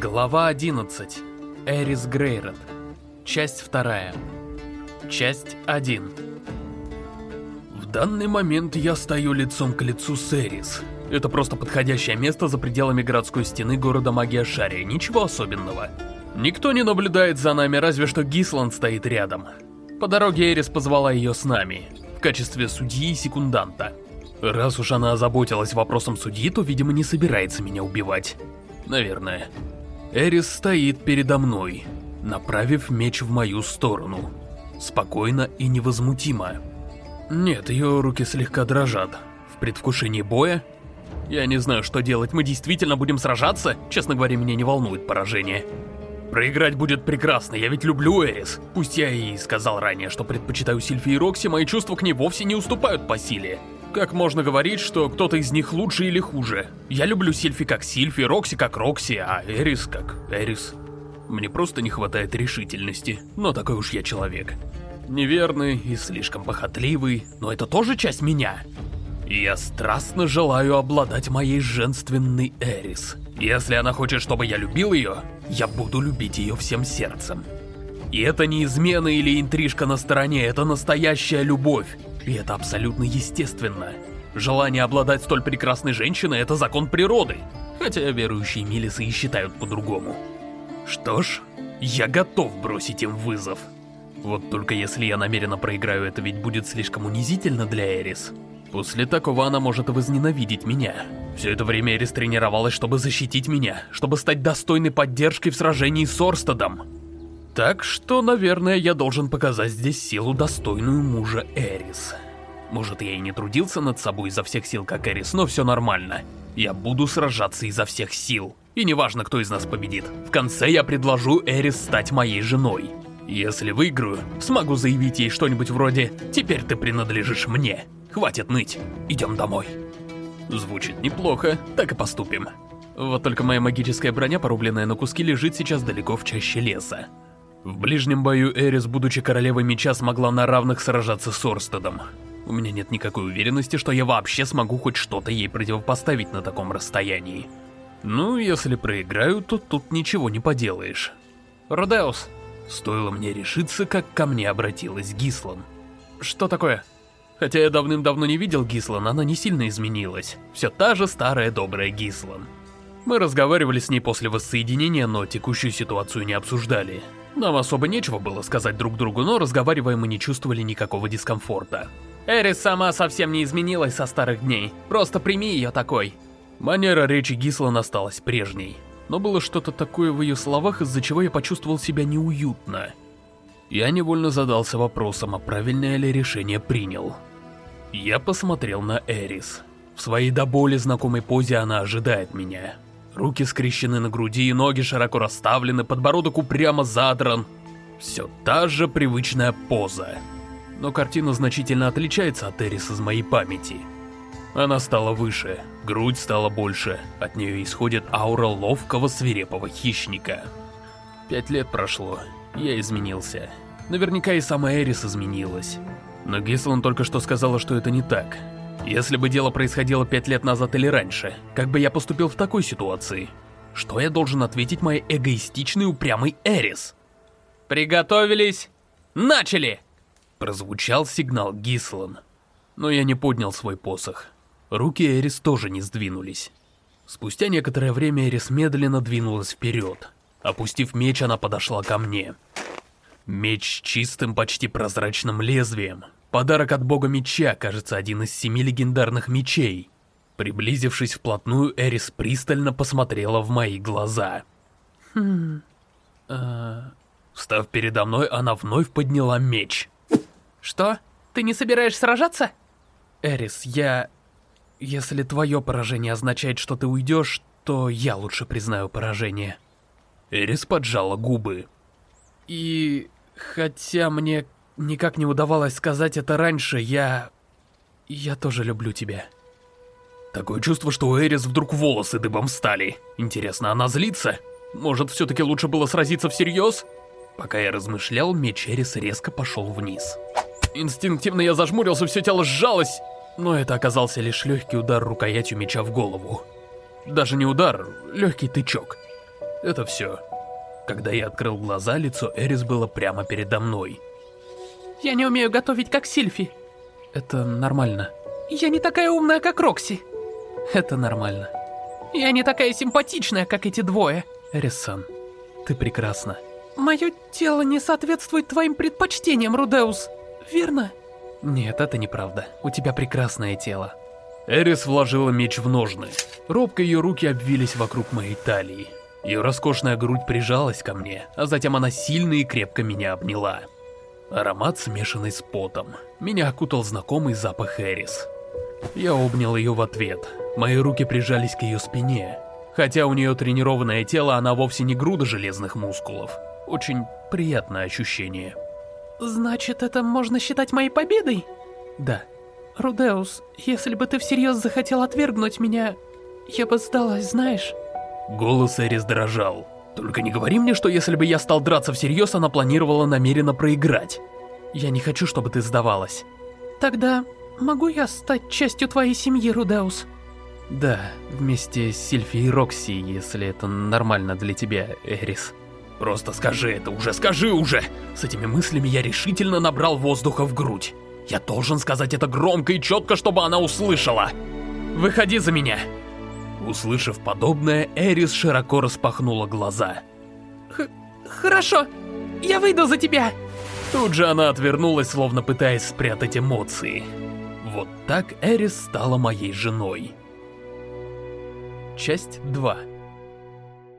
Глава 11. Эрис Грейрот. Часть 2. Часть 1. В данный момент я стою лицом к лицу с Эрис. Это просто подходящее место за пределами городской стены города Магия Шария, ничего особенного. Никто не наблюдает за нами, разве что Гисланд стоит рядом. По дороге Эрис позвала ее с нами, в качестве судьи и секунданта. Раз уж она озаботилась вопросом судьи, то, видимо, не собирается меня убивать. Наверное. Эрис стоит передо мной, направив меч в мою сторону. Спокойно и невозмутимо. Нет, ее руки слегка дрожат. В предвкушении боя? Я не знаю, что делать. Мы действительно будем сражаться? Честно говоря, меня не волнует поражение. Проиграть будет прекрасно, я ведь люблю Эрис. Пусть я и сказал ранее, что предпочитаю Сильфи и Рокси, мои чувства к ней вовсе не уступают по силе. Как можно говорить, что кто-то из них лучше или хуже? Я люблю Сильфи как Сильфи, Рокси как Рокси, а Эрис как Эрис. Мне просто не хватает решительности, но такой уж я человек. Неверный и слишком похотливый, но это тоже часть меня. Я страстно желаю обладать моей женственной Эрис. Если она хочет, чтобы я любил ее, я буду любить ее всем сердцем. И это не измена или интрижка на стороне, это настоящая любовь. И это абсолютно естественно. Желание обладать столь прекрасной женщиной – это закон природы. Хотя верующие Милисы и считают по-другому. Что ж, я готов бросить им вызов. Вот только если я намеренно проиграю, это ведь будет слишком унизительно для Эрис. После такого она может возненавидеть меня. Все это время Эрис тренировалась, чтобы защитить меня, чтобы стать достойной поддержкой в сражении с Орстедом. Так что, наверное, я должен показать здесь силу, достойную мужа Эрис. Может, я и не трудился над собой изо всех сил, как Эрис, но все нормально. Я буду сражаться изо всех сил. И неважно, кто из нас победит. В конце я предложу Эрис стать моей женой. Если выиграю, смогу заявить ей что-нибудь вроде «Теперь ты принадлежишь мне». Хватит ныть, идем домой. Звучит неплохо, так и поступим. Вот только моя магическая броня, порубленная на куски, лежит сейчас далеко в чаще леса. В ближнем бою Эрис, будучи королевой меча, смогла на равных сражаться с Орстедом. У меня нет никакой уверенности, что я вообще смогу хоть что-то ей противопоставить на таком расстоянии. Ну, если проиграю, то тут ничего не поделаешь. Родеус. Стоило мне решиться, как ко мне обратилась Гислан. Что такое? Хотя я давным-давно не видел Гислан, она не сильно изменилась. Все та же старая добрая Гислан. Мы разговаривали с ней после воссоединения, но текущую ситуацию не обсуждали. Нам особо нечего было сказать друг другу, но разговаривая мы не чувствовали никакого дискомфорта. Эрис сама совсем не изменилась со старых дней, просто прими ее такой. Манера речи Гислан осталась прежней, но было что-то такое в ее словах, из-за чего я почувствовал себя неуютно. Я невольно задался вопросом, а правильное ли решение принял. Я посмотрел на Эрис. В своей до боли знакомой позе она ожидает меня. Руки скрещены на груди, ноги широко расставлены, подбородок упрямо задран. Все та же привычная поза. Но картина значительно отличается от Эрис из моей памяти. Она стала выше, грудь стала больше, от нее исходит аура ловкого свирепого хищника. Пять лет прошло, я изменился. Наверняка и сама Эрис изменилась. Но Гислан только что сказала, что это не так. Если бы дело происходило пять лет назад или раньше, как бы я поступил в такой ситуации? Что я должен ответить моей эгоистичной упрямой Эрис? «Приготовились! Начали!» Прозвучал сигнал Гислан. Но я не поднял свой посох. Руки Эрис тоже не сдвинулись. Спустя некоторое время Эрис медленно двинулась вперед. Опустив меч, она подошла ко мне. Меч с чистым, почти прозрачным лезвием, Подарок от бога меча, кажется, один из семи легендарных мечей. Приблизившись вплотную, Эрис пристально посмотрела в мои глаза. Хм... А... Встав передо мной, она вновь подняла меч. Что? Ты не собираешься сражаться? Эрис, я... Если твое поражение означает, что ты уйдешь, то я лучше признаю поражение. Эрис поджала губы. И... Хотя мне никак не удавалось сказать это раньше, я... Я тоже люблю тебя. Такое чувство, что у Эрис вдруг волосы дыбом стали. Интересно, она злится? Может, все-таки лучше было сразиться всерьез? Пока я размышлял, меч Эрис резко пошел вниз. Инстинктивно я зажмурился, все тело сжалось, но это оказался лишь легкий удар рукоятью меча в голову. Даже не удар, легкий тычок. Это все. Когда я открыл глаза, лицо Эрис было прямо передо мной. Я не умею готовить, как Сильфи. Это нормально. Я не такая умная, как Рокси. Это нормально. Я не такая симпатичная, как эти двое. Эрис-сан, ты прекрасна. Мое тело не соответствует твоим предпочтениям, Рудеус. Верно? Нет, это неправда. У тебя прекрасное тело. Эрис вложила меч в ножны. Робко ее руки обвились вокруг моей талии. Ее роскошная грудь прижалась ко мне, а затем она сильно и крепко меня обняла. Аромат, смешанный с потом. Меня окутал знакомый запах Эрис. Я обнял ее в ответ. Мои руки прижались к ее спине. Хотя у нее тренированное тело, она вовсе не груда железных мускулов. Очень приятное ощущение. Значит, это можно считать моей победой? Да. Рудеус, если бы ты всерьез захотел отвергнуть меня, я бы сдалась, знаешь? Голос Эрис дрожал. Только не говори мне, что если бы я стал драться всерьез, она планировала намеренно проиграть. Я не хочу, чтобы ты сдавалась. Тогда могу я стать частью твоей семьи, Рудеус? Да, вместе с Сильфи и Рокси, если это нормально для тебя, Эрис. Просто скажи это уже, скажи уже! С этими мыслями я решительно набрал воздуха в грудь. Я должен сказать это громко и четко, чтобы она услышала. Выходи за меня. Услышав подобное, Эрис широко распахнула глаза. Х «Хорошо, я выйду за тебя!» Тут же она отвернулась, словно пытаясь спрятать эмоции. Вот так Эрис стала моей женой. Часть 2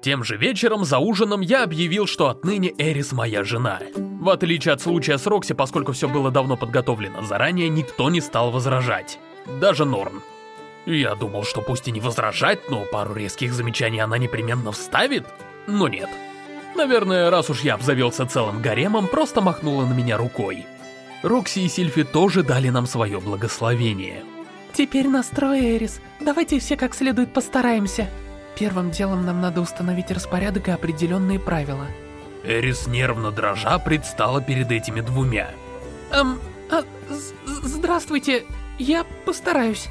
Тем же вечером за ужином я объявил, что отныне Эрис моя жена. В отличие от случая с Рокси, поскольку все было давно подготовлено заранее, никто не стал возражать. Даже Норн. Я думал, что пусть и не возражать, но пару резких замечаний она непременно вставит, но нет. Наверное, раз уж я обзавелся целым гаремом, просто махнула на меня рукой. Рокси и Сильфи тоже дали нам свое благословение. Теперь настрой, Эрис. Давайте все как следует постараемся. Первым делом нам надо установить распорядок и определенные правила. Эрис нервно дрожа предстала перед этими двумя. Эм, а, здравствуйте, я постараюсь.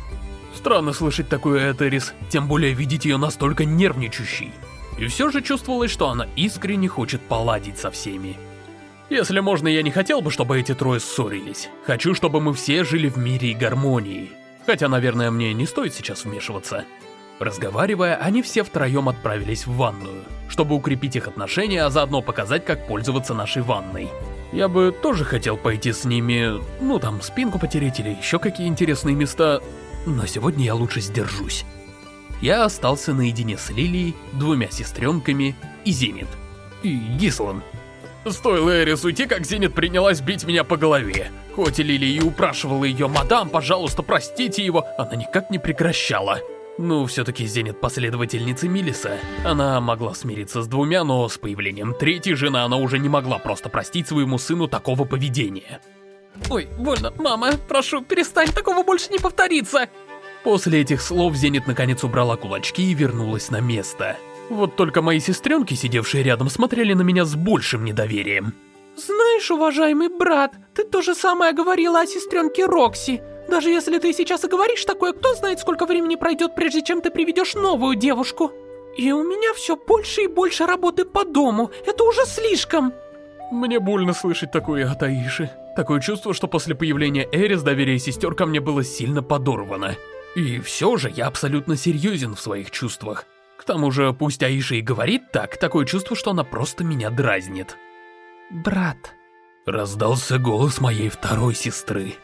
Странно слышать такое от Эрис, тем более видеть ее настолько нервничающей. И все же чувствовалось, что она искренне хочет поладить со всеми. Если можно, я не хотел бы, чтобы эти трое ссорились. Хочу, чтобы мы все жили в мире и гармонии. Хотя, наверное, мне не стоит сейчас вмешиваться. Разговаривая, они все втроем отправились в ванную, чтобы укрепить их отношения, а заодно показать, как пользоваться нашей ванной. Я бы тоже хотел пойти с ними, ну там, спинку потереть или еще какие интересные места, но сегодня я лучше сдержусь. Я остался наедине с Лилией, двумя сестренками и Зенит. И Гислан. Стоило Эрис уйти, как Зенит принялась бить меня по голове. Хоть и Лилия и упрашивала ее, «Мадам, пожалуйста, простите его», она никак не прекращала. Ну, все-таки Зенит последовательница Милиса. Она могла смириться с двумя, но с появлением третьей жены она уже не могла просто простить своему сыну такого поведения. Ой, больно. Мама, прошу, перестань, такого больше не повторится. После этих слов Зенит наконец убрала кулачки и вернулась на место. Вот только мои сестренки, сидевшие рядом, смотрели на меня с большим недоверием. Знаешь, уважаемый брат, ты то же самое говорила о сестренке Рокси. Даже если ты сейчас и говоришь такое, кто знает, сколько времени пройдет, прежде чем ты приведешь новую девушку. И у меня все больше и больше работы по дому. Это уже слишком. Мне больно слышать такое от Аиши. Такое чувство, что после появления Эрис доверие сестер ко мне было сильно подорвано. И все же я абсолютно серьезен в своих чувствах. К тому же, пусть Аиша и говорит так, такое чувство, что она просто меня дразнит. «Брат...» Раздался голос моей второй сестры.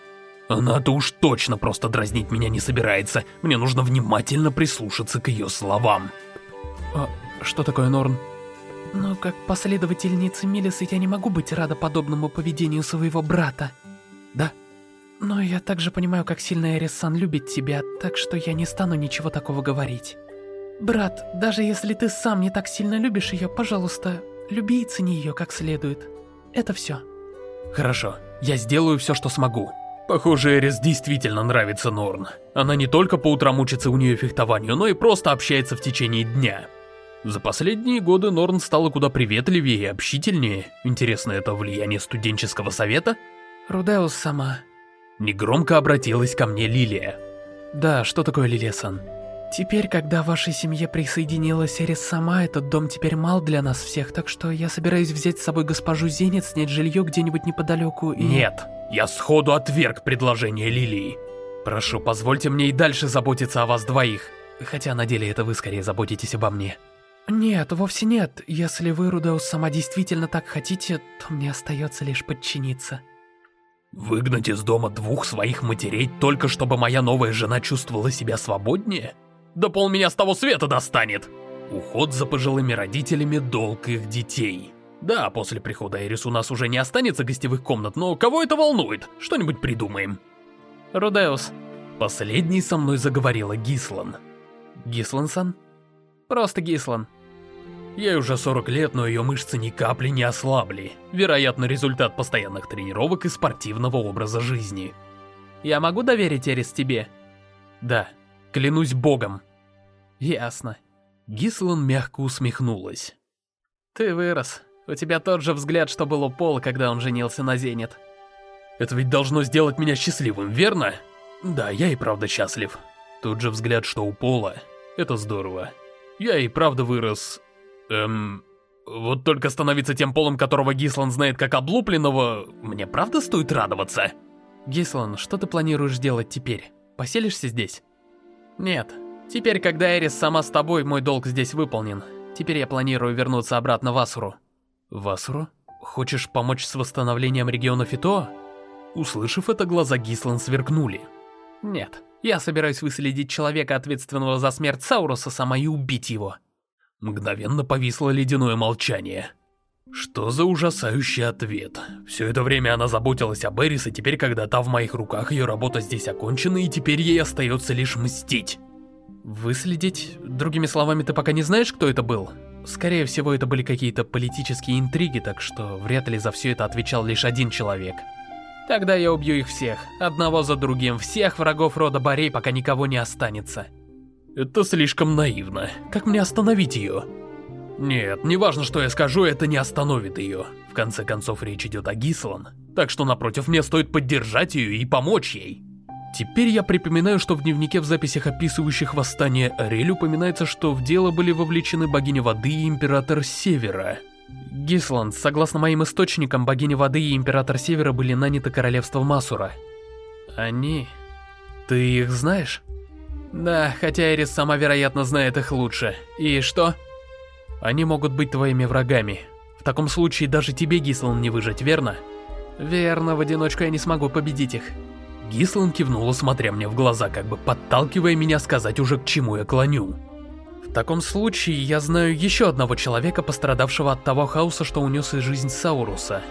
Она-то уж точно просто дразнить меня не собирается. Мне нужно внимательно прислушаться к ее словам. А что такое Норн? Но как последовательница Милисы я не могу быть рада подобному поведению своего брата. Да? Но я также понимаю, как сильно Эрис-сан любит тебя, так что я не стану ничего такого говорить. Брат, даже если ты сам не так сильно любишь ее, пожалуйста, люби и цени ее как следует. Это все. Хорошо, я сделаю все, что смогу. Похоже, Эрис действительно нравится Норн. Она не только по утрам учится у нее фехтованию, но и просто общается в течение дня. За последние годы Норн стала куда приветливее и общительнее. Интересно, это влияние студенческого совета? Рудеус сама. Негромко обратилась ко мне Лилия. Да, что такое Лилия-сан? Теперь, когда вашей семье присоединилась Эрис сама, этот дом теперь мал для нас всех, так что я собираюсь взять с собой госпожу Зенит, снять жилье где-нибудь неподалеку и... Нет, я сходу отверг предложение Лилии. Прошу, позвольте мне и дальше заботиться о вас двоих. Хотя на деле это вы скорее заботитесь обо мне. Нет, вовсе нет. Если вы, Рудеус, сама действительно так хотите, то мне остается лишь подчиниться. Выгнать из дома двух своих матерей только чтобы моя новая жена чувствовала себя свободнее? Да пол меня с того света достанет! Уход за пожилыми родителями – долг их детей. Да, после прихода Эрис у нас уже не останется гостевых комнат, но кого это волнует? Что-нибудь придумаем. Рудеус. Последней со мной заговорила Гислан. Гислан-сан? Просто Гислан. Ей уже 40 лет, но ее мышцы ни капли не ослабли. Вероятно, результат постоянных тренировок и спортивного образа жизни. Я могу доверить Эрис тебе? Да, клянусь богом. Ясно. Гислан мягко усмехнулась. Ты вырос. У тебя тот же взгляд, что был у Пола, когда он женился на Зенит. Это ведь должно сделать меня счастливым, верно? Да, я и правда счастлив. Тот же взгляд, что у Пола. Это здорово. Я и правда вырос Эм... Вот только становиться тем полом, которого Гислан знает как облупленного, мне правда стоит радоваться? Гислан, что ты планируешь делать теперь? Поселишься здесь? Нет. Теперь, когда Эрис сама с тобой, мой долг здесь выполнен. Теперь я планирую вернуться обратно в Асуру. В Асуру? Хочешь помочь с восстановлением региона Фито? Услышав это, глаза Гислан сверкнули. Нет. Я собираюсь выследить человека, ответственного за смерть Сауруса, сама и убить его. Мгновенно повисло ледяное молчание. Что за ужасающий ответ. Все это время она заботилась о Беррис, и теперь, когда та в моих руках, ее работа здесь окончена, и теперь ей остается лишь мстить. Выследить? Другими словами, ты пока не знаешь, кто это был? Скорее всего, это были какие-то политические интриги, так что вряд ли за все это отвечал лишь один человек. Тогда я убью их всех, одного за другим, всех врагов рода Борей, пока никого не останется. Это слишком наивно. Как мне остановить ее? Нет, неважно, что я скажу, это не остановит ее. В конце концов, речь идет о Гислан. Так что, напротив, мне стоит поддержать ее и помочь ей. Теперь я припоминаю, что в дневнике в записях, описывающих восстание Ариэль, упоминается, что в дело были вовлечены богиня воды и император Севера. Гисланд, согласно моим источникам, богиня воды и император Севера были наняты королевством Масура. Они... Ты их знаешь? Да, хотя Эрис сама, вероятно, знает их лучше. И что? Они могут быть твоими врагами. В таком случае даже тебе, Гислан, не выжить, верно? Верно, в одиночку я не смогу победить их. Гислан кивнула, смотря мне в глаза, как бы подталкивая меня сказать уже, к чему я клоню. В таком случае я знаю еще одного человека, пострадавшего от того хаоса, что унес из жизнь Сауруса.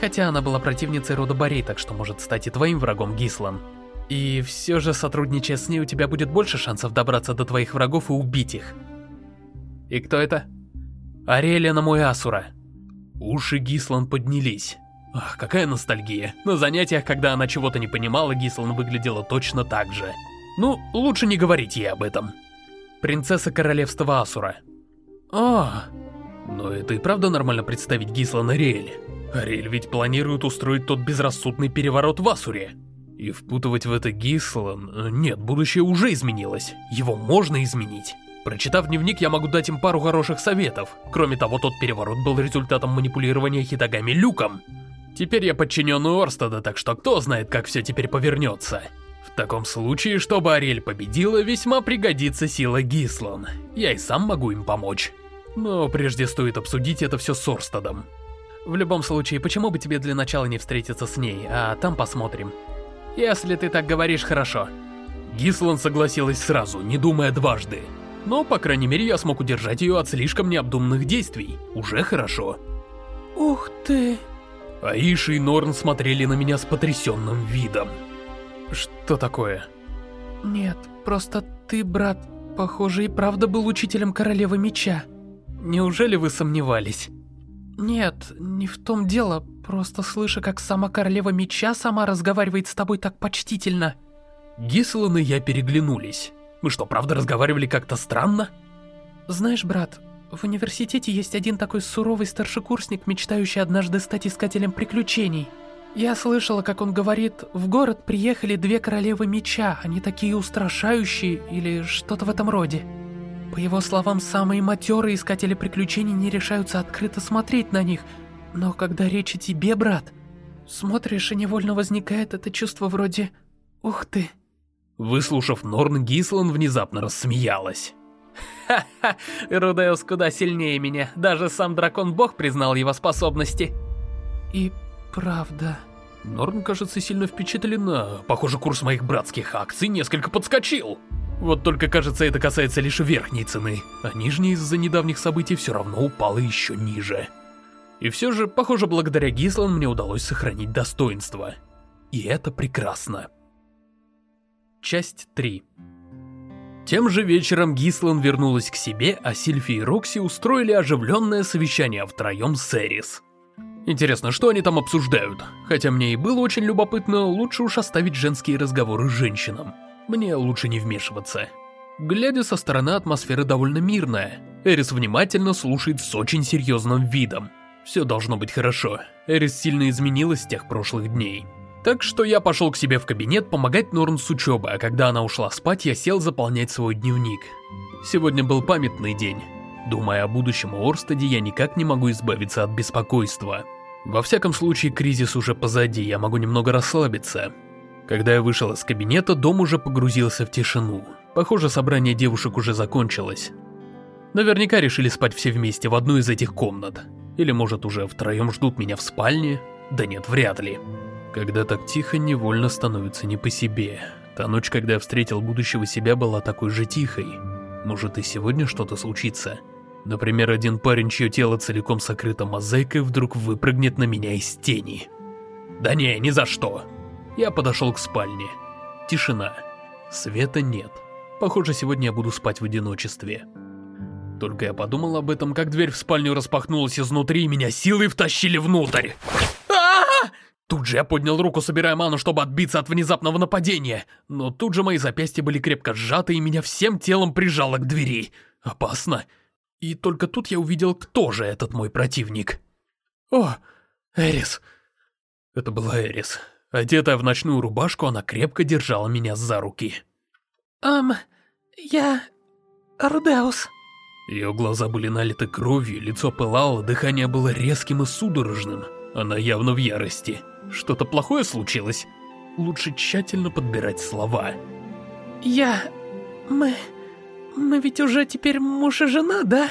Хотя она была противницей рода Борей, так что может стать и твоим врагом, Гислан. И все же, сотрудничая с ней, у тебя будет больше шансов добраться до твоих врагов и убить их. И кто это? Ариэля на мой Асура. Уши Гислан поднялись. Ах, какая ностальгия. На занятиях, когда она чего-то не понимала, Гислан выглядела точно так же. Ну, лучше не говорить ей об этом. Принцесса королевства Асура. О, но это и правда нормально представить Гислан Ариэль. Ариэль ведь планирует устроить тот безрассудный переворот в Асуре. И впутывать в это Гислан... Нет, будущее уже изменилось. Его можно изменить. Прочитав дневник, я могу дать им пару хороших советов. Кроме того, тот переворот был результатом манипулирования Хитагами Люком. Теперь я подчиненный Орстеда, так что кто знает, как все теперь повернется. В таком случае, чтобы Ариэль победила, весьма пригодится сила Гислан. Я и сам могу им помочь. Но прежде стоит обсудить это все с Орстедом. В любом случае, почему бы тебе для начала не встретиться с ней, а там посмотрим. Если ты так говоришь, хорошо. Гислан согласилась сразу, не думая дважды. Но, по крайней мере, я смог удержать ее от слишком необдуманных действий. Уже хорошо. Ух ты... Аиша и Норн смотрели на меня с потрясенным видом. Что такое? Нет, просто ты, брат, похоже, и правда был учителем Королевы Меча. Неужели вы сомневались? Нет, не в том дело, просто слыша, как сама Королева Меча сама разговаривает с тобой так почтительно. Гислан и я переглянулись. Мы что, правда разговаривали как-то странно? Знаешь, брат, в университете есть один такой суровый старшекурсник, мечтающий однажды стать искателем приключений. Я слышала, как он говорит, в город приехали две королевы меча, они такие устрашающие или что-то в этом роде. По его словам, самые матерые искатели приключений не решаются открыто смотреть на них, но когда речь о тебе, брат, смотришь и невольно возникает это чувство вроде «Ух ты». Выслушав Норн, Гислан внезапно рассмеялась. Ха-ха, Рудеус куда сильнее меня, даже сам дракон-бог признал его способности. И правда... Норн, кажется, сильно впечатлена. Похоже, курс моих братских акций несколько подскочил. Вот только, кажется, это касается лишь верхней цены, а нижняя из-за недавних событий все равно упала еще ниже. И все же, похоже, благодаря Гислан мне удалось сохранить достоинство. И это прекрасно. Часть 3 Тем же вечером Гислан вернулась к себе, а Сильфи и Рокси устроили оживленное совещание втроем с Эрис. Интересно, что они там обсуждают? Хотя мне и было очень любопытно, лучше уж оставить женские разговоры женщинам. Мне лучше не вмешиваться. Глядя со стороны, атмосфера довольно мирная. Эрис внимательно слушает с очень серьезным видом. Все должно быть хорошо. Эрис сильно изменилась с тех прошлых дней. Так что я пошел к себе в кабинет помогать Норн с учебой, а когда она ушла спать, я сел заполнять свой дневник. Сегодня был памятный день. Думая о будущем Орстеде, я никак не могу избавиться от беспокойства. Во всяком случае, кризис уже позади, я могу немного расслабиться. Когда я вышел из кабинета, дом уже погрузился в тишину. Похоже, собрание девушек уже закончилось. Наверняка решили спать все вместе в одной из этих комнат. Или может уже втроем ждут меня в спальне? Да нет, вряд ли. Когда так тихо, невольно становится не по себе. Та ночь, когда я встретил будущего себя, была такой же тихой. Может и сегодня что-то случится. Например, один парень, чье тело целиком сокрыто мозаикой, вдруг выпрыгнет на меня из тени. Да не, ни за что. Я подошел к спальне. Тишина. Света нет. Похоже, сегодня я буду спать в одиночестве. Только я подумал об этом, как дверь в спальню распахнулась изнутри, и меня силой втащили внутрь. А -а -а! Тут же я поднял руку, собирая ману, чтобы отбиться от внезапного нападения. Но тут же мои запястья были крепко сжаты, и меня всем телом прижало к двери. Опасно. И только тут я увидел, кто же этот мой противник. О, Эрис. Это была Эрис. Одетая в ночную рубашку, она крепко держала меня за руки. «Эм, я... Рудеус». Ее глаза были налиты кровью, лицо пылало, дыхание было резким и судорожным. Она явно в ярости. Что-то плохое случилось? Лучше тщательно подбирать слова. «Я... мы... Мы ведь уже теперь муж и жена, да?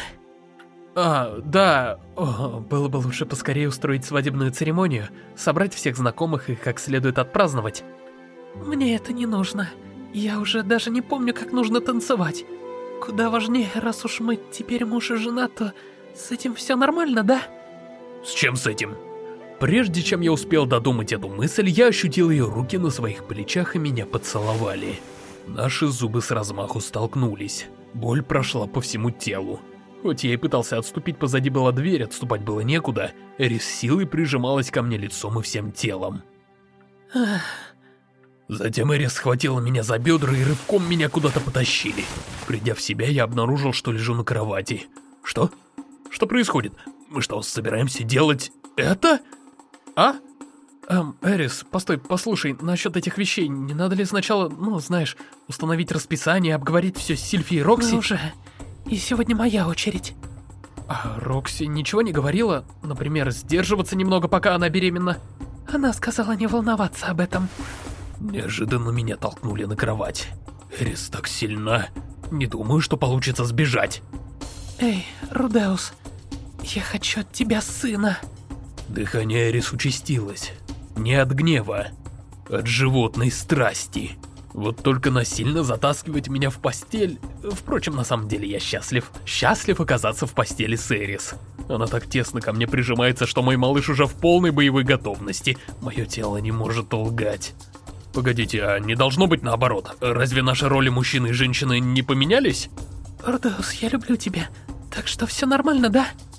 А, да. О, было бы лучше поскорее устроить свадебную церемонию, собрать всех знакомых и как следует отпраздновать. Мне это не нужно. Я уже даже не помню, как нужно танцевать. Куда важнее, раз уж мы теперь муж и жена, то с этим все нормально, да? С чем с этим? Прежде чем я успел додумать эту мысль, я ощутил ее руки на своих плечах и меня поцеловали. Наши зубы с размаху столкнулись. Боль прошла по всему телу. Хоть я и пытался отступить, позади была дверь, отступать было некуда, Эрис силой прижималась ко мне лицом и всем телом. Затем Эрис схватила меня за бедра и рывком меня куда-то потащили. Придя в себя, я обнаружил, что лежу на кровати. Что? Что происходит? Мы что, собираемся делать это? А? Эм, Эрис, постой, послушай, насчет этих вещей, не надо ли сначала, ну, знаешь, установить расписание, обговорить все с Сильфи и Рокси? Ну уже, и сегодня моя очередь. А Рокси ничего не говорила? Например, сдерживаться немного, пока она беременна? Она сказала не волноваться об этом. Неожиданно меня толкнули на кровать. Эрис так сильна. Не думаю, что получится сбежать. Эй, Рудеус, я хочу от тебя сына. Дыхание Эрис участилось. Не от гнева, от животной страсти. Вот только насильно затаскивать меня в постель... Впрочем, на самом деле я счастлив. Счастлив оказаться в постели с Эрис. Она так тесно ко мне прижимается, что мой малыш уже в полной боевой готовности. Мое тело не может лгать. Погодите, а не должно быть наоборот? Разве наши роли мужчины и женщины не поменялись? Ордеус, я люблю тебя. Так что все нормально, да? Да,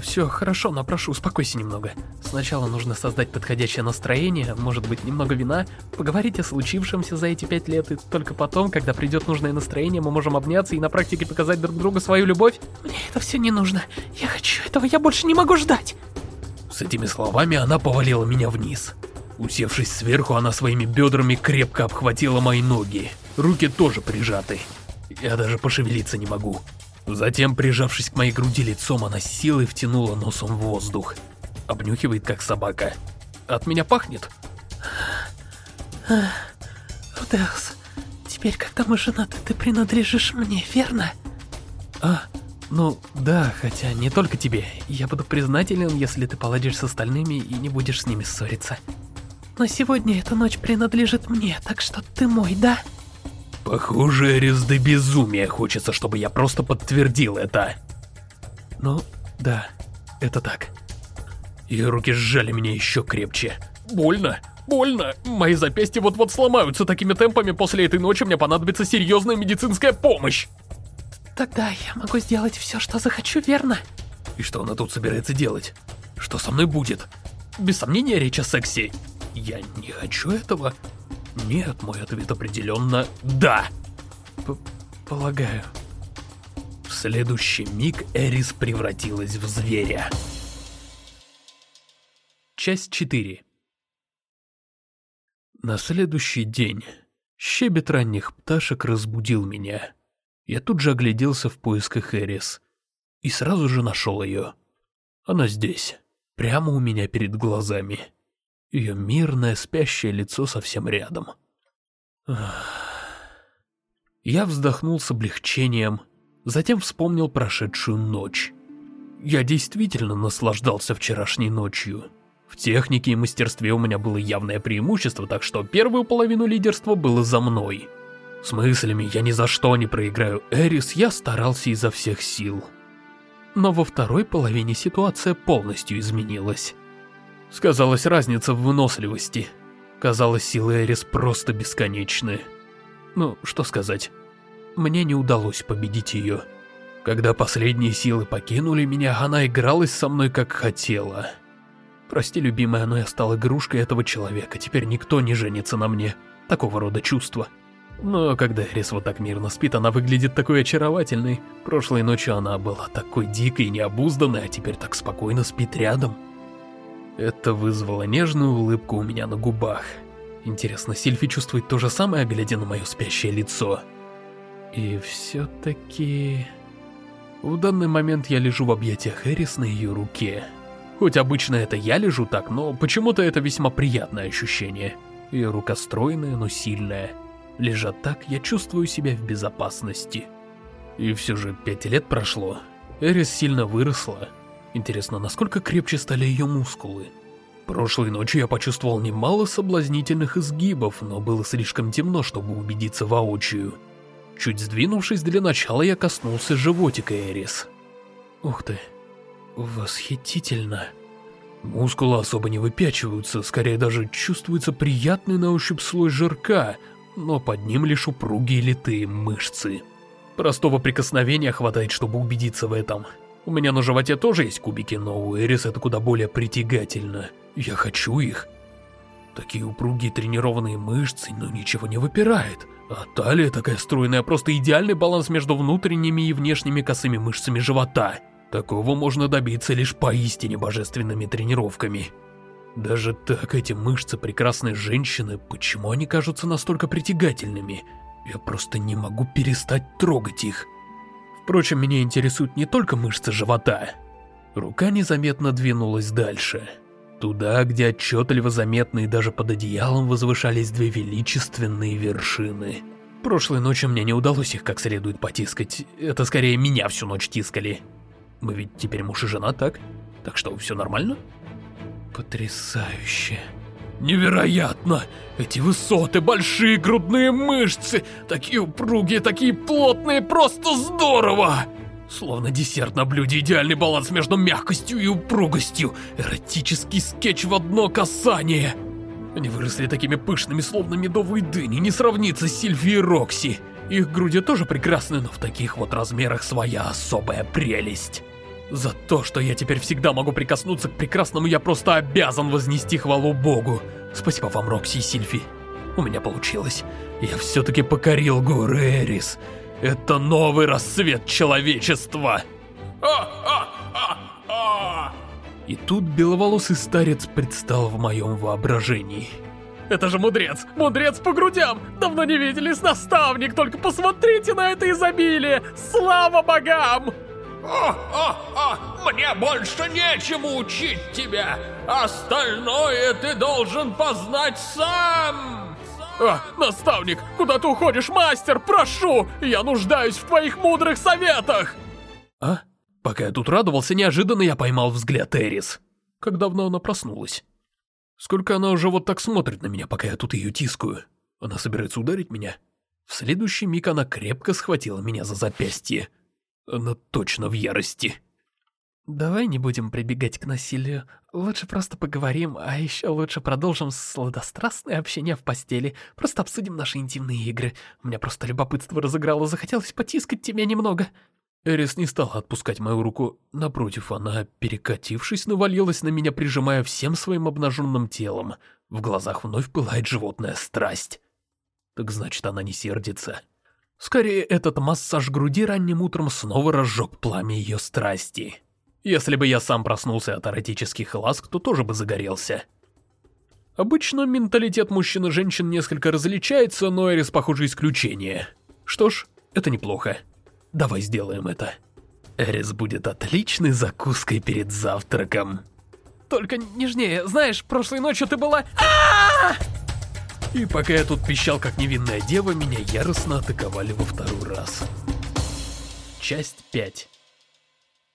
все хорошо, но прошу, успокойся немного. Сначала нужно создать подходящее настроение, может быть, немного вина, поговорить о случившемся за эти пять лет, и только потом, когда придет нужное настроение, мы можем обняться и на практике показать друг другу свою любовь. Мне это все не нужно. Я хочу этого, я больше не могу ждать. С этими словами она повалила меня вниз. Усевшись сверху, она своими бедрами крепко обхватила мои ноги. Руки тоже прижаты. Я даже пошевелиться не могу. Затем, прижавшись к моей груди лицом, она силой втянула носом в воздух. Обнюхивает, как собака. От меня пахнет? Делс, теперь, когда мы женаты, ты принадлежишь мне, верно? А, ну, да, хотя не только тебе. Я буду признателен, если ты поладишь с остальными и не будешь с ними ссориться. Но сегодня эта ночь принадлежит мне, так что ты мой, да? Похоже, Эрис до безумия хочется, чтобы я просто подтвердил это. Ну, да, это так. Ее руки сжали меня еще крепче. Больно, больно. Мои запястья вот-вот сломаются такими темпами. После этой ночи мне понадобится серьезная медицинская помощь. Тогда я могу сделать все, что захочу, верно? И что она тут собирается делать? Что со мной будет? Без сомнения, речь о сексе. Я не хочу этого. Нет, мой ответ определенно «да». П полагаю. В следующий миг Эрис превратилась в зверя. Часть 4 На следующий день щебет ранних пташек разбудил меня. Я тут же огляделся в поисках Эрис и сразу же нашел ее. Она здесь, прямо у меня перед глазами. Ее мирное спящее лицо совсем рядом. Я вздохнул с облегчением, затем вспомнил прошедшую ночь. Я действительно наслаждался вчерашней ночью. В технике и мастерстве у меня было явное преимущество, так что первую половину лидерства было за мной. С мыслями «я ни за что не проиграю Эрис» я старался изо всех сил. Но во второй половине ситуация полностью изменилась. Сказалась разница в выносливости. Казалось, силы Эрис просто бесконечны. Ну, что сказать. Мне не удалось победить ее. Когда последние силы покинули меня, она игралась со мной как хотела. Прости, любимая, но я стал игрушкой этого человека, теперь никто не женится на мне. Такого рода чувства. Но когда Эрис вот так мирно спит, она выглядит такой очаровательной. Прошлой ночью она была такой дикой и необузданной, а теперь так спокойно спит рядом. Это вызвало нежную улыбку у меня на губах. Интересно, Сильфи чувствует то же самое, глядя на мое спящее лицо? И все-таки... В данный момент я лежу в объятиях Эрис на ее руке. Хоть обычно это я лежу так, но почему-то это весьма приятное ощущение. Ее рука стройная, но сильная. Лежа так, я чувствую себя в безопасности. И все же пять лет прошло. Эрис сильно выросла, Интересно, насколько крепче стали ее мускулы? Прошлой ночью я почувствовал немало соблазнительных изгибов, но было слишком темно, чтобы убедиться воочию. Чуть сдвинувшись для начала, я коснулся животика Эрис. Ух ты, восхитительно. Мускулы особо не выпячиваются, скорее даже чувствуется приятный на ощупь слой жирка, но под ним лишь упругие литые мышцы. Простого прикосновения хватает, чтобы убедиться в этом. У меня на животе тоже есть кубики, но у Эрис это куда более притягательно. Я хочу их. Такие упругие тренированные мышцы, но ничего не выпирает. А талия такая стройная, просто идеальный баланс между внутренними и внешними косыми мышцами живота. Такого можно добиться лишь поистине божественными тренировками. Даже так эти мышцы прекрасной женщины, почему они кажутся настолько притягательными? Я просто не могу перестать трогать их. Впрочем, меня интересуют не только мышцы живота. Рука незаметно двинулась дальше. Туда, где отчетливо заметные даже под одеялом возвышались две величественные вершины. Прошлой ночью мне не удалось их как следует потискать. Это скорее меня всю ночь тискали. Мы ведь теперь муж и жена, так? Так что, все нормально? Потрясающе. Невероятно! Эти высоты, большие грудные мышцы, такие упругие, такие плотные, просто здорово! Словно десерт на блюде, идеальный баланс между мягкостью и упругостью, эротический скетч в одно касание. Они выросли такими пышными, словно медовые дыни, не сравнится с Сильфи и Рокси. Их груди тоже прекрасны, но в таких вот размерах своя особая прелесть. За то, что я теперь всегда могу прикоснуться к прекрасному, я просто обязан вознести хвалу Богу. Спасибо вам, Рокси и Сильфи. У меня получилось. Я все-таки покорил горы Эрис. Это новый рассвет человечества. И тут беловолосый старец предстал в моем воображении. Это же мудрец! Мудрец по грудям! Давно не виделись, наставник! Только посмотрите на это изобилие! Слава богам! О, о, о! Мне больше нечему учить тебя! Остальное ты должен познать сам! А, наставник, куда ты уходишь, мастер? Прошу! Я нуждаюсь в твоих мудрых советах! А? Пока я тут радовался, неожиданно я поймал взгляд Эрис. Как давно она проснулась? Сколько она уже вот так смотрит на меня, пока я тут ее тискаю? Она собирается ударить меня? В следующий миг она крепко схватила меня за запястье. Она точно в ярости. Давай не будем прибегать к насилию. Лучше просто поговорим, а еще лучше продолжим сладострастное общение в постели. Просто обсудим наши интимные игры. У меня просто любопытство разыграло, захотелось потискать тебя немного. Эрис не стала отпускать мою руку. Напротив, она, перекатившись, навалилась на меня, прижимая всем своим обнаженным телом. В глазах вновь пылает животная страсть. Так значит, она не сердится. Скорее, этот массаж груди ранним утром снова разжег пламя ее страсти. Если бы я сам проснулся от эротических ласк, то тоже бы загорелся. Обычно менталитет мужчин и женщин несколько различается, но Эрис, похоже, исключение. Что ж, это неплохо. Давай сделаем это. Эрис будет отличной закуской перед завтраком. Только нежнее, знаешь, прошлой ночью ты была... А -а -а! И пока я тут пищал как невинная дева, меня яростно атаковали во второй раз. Часть 5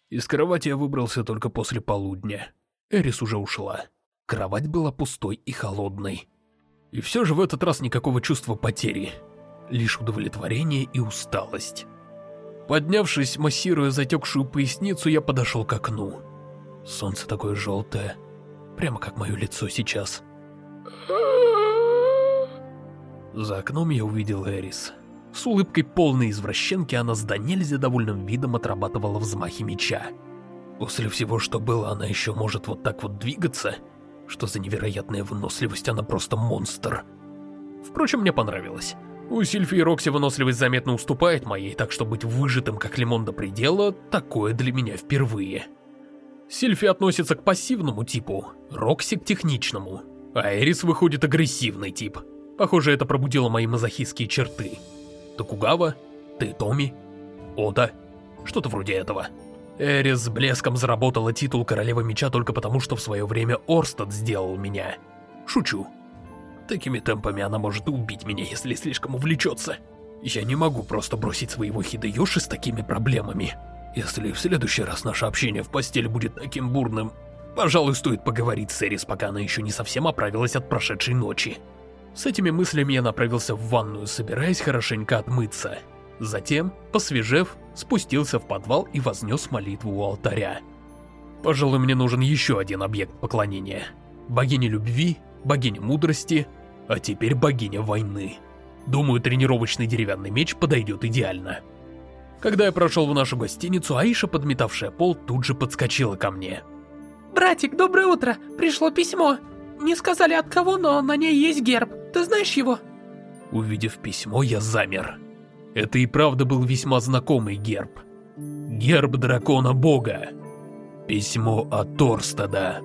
Из кровати я выбрался только после полудня. Эрис уже ушла. Кровать была пустой и холодной. И все же в этот раз никакого чувства потери. Лишь удовлетворение и усталость. Поднявшись, массируя затекшую поясницу, я подошел к окну. Солнце такое желтое, прямо как мое лицо сейчас. За окном я увидел Эрис. С улыбкой полной извращенки она с до нельзя довольным видом отрабатывала взмахи меча. После всего, что было, она еще может вот так вот двигаться? Что за невероятная выносливость, она просто монстр. Впрочем, мне понравилось. У Сильфи и Рокси выносливость заметно уступает моей, так что быть выжатым как лимон до предела – такое для меня впервые. Сильфи относится к пассивному типу, Рокси к техничному, а Эрис выходит агрессивный тип. Похоже, это пробудило мои мазохистские черты. Токугава, Тетоми, Ода, что-то вроде этого. Эрис с блеском заработала титул Королевы Меча только потому, что в свое время Орстад сделал меня. Шучу. Такими темпами она может убить меня, если слишком увлечется. Я не могу просто бросить своего Хидеёши с такими проблемами. Если в следующий раз наше общение в постели будет таким бурным, пожалуй, стоит поговорить с Эрис, пока она еще не совсем оправилась от прошедшей ночи. С этими мыслями я направился в ванную, собираясь хорошенько отмыться. Затем, посвежев, спустился в подвал и вознес молитву у алтаря. Пожалуй, мне нужен еще один объект поклонения. Богиня любви, богиня мудрости, а теперь богиня войны. Думаю, тренировочный деревянный меч подойдет идеально. Когда я прошел в нашу гостиницу, Аиша, подметавшая пол, тут же подскочила ко мне. «Братик, доброе утро! Пришло письмо. Не сказали от кого, но на ней есть герб. Ты знаешь его?» Увидев письмо, я замер. Это и правда был весьма знакомый герб. Герб дракона бога. Письмо от Торстада.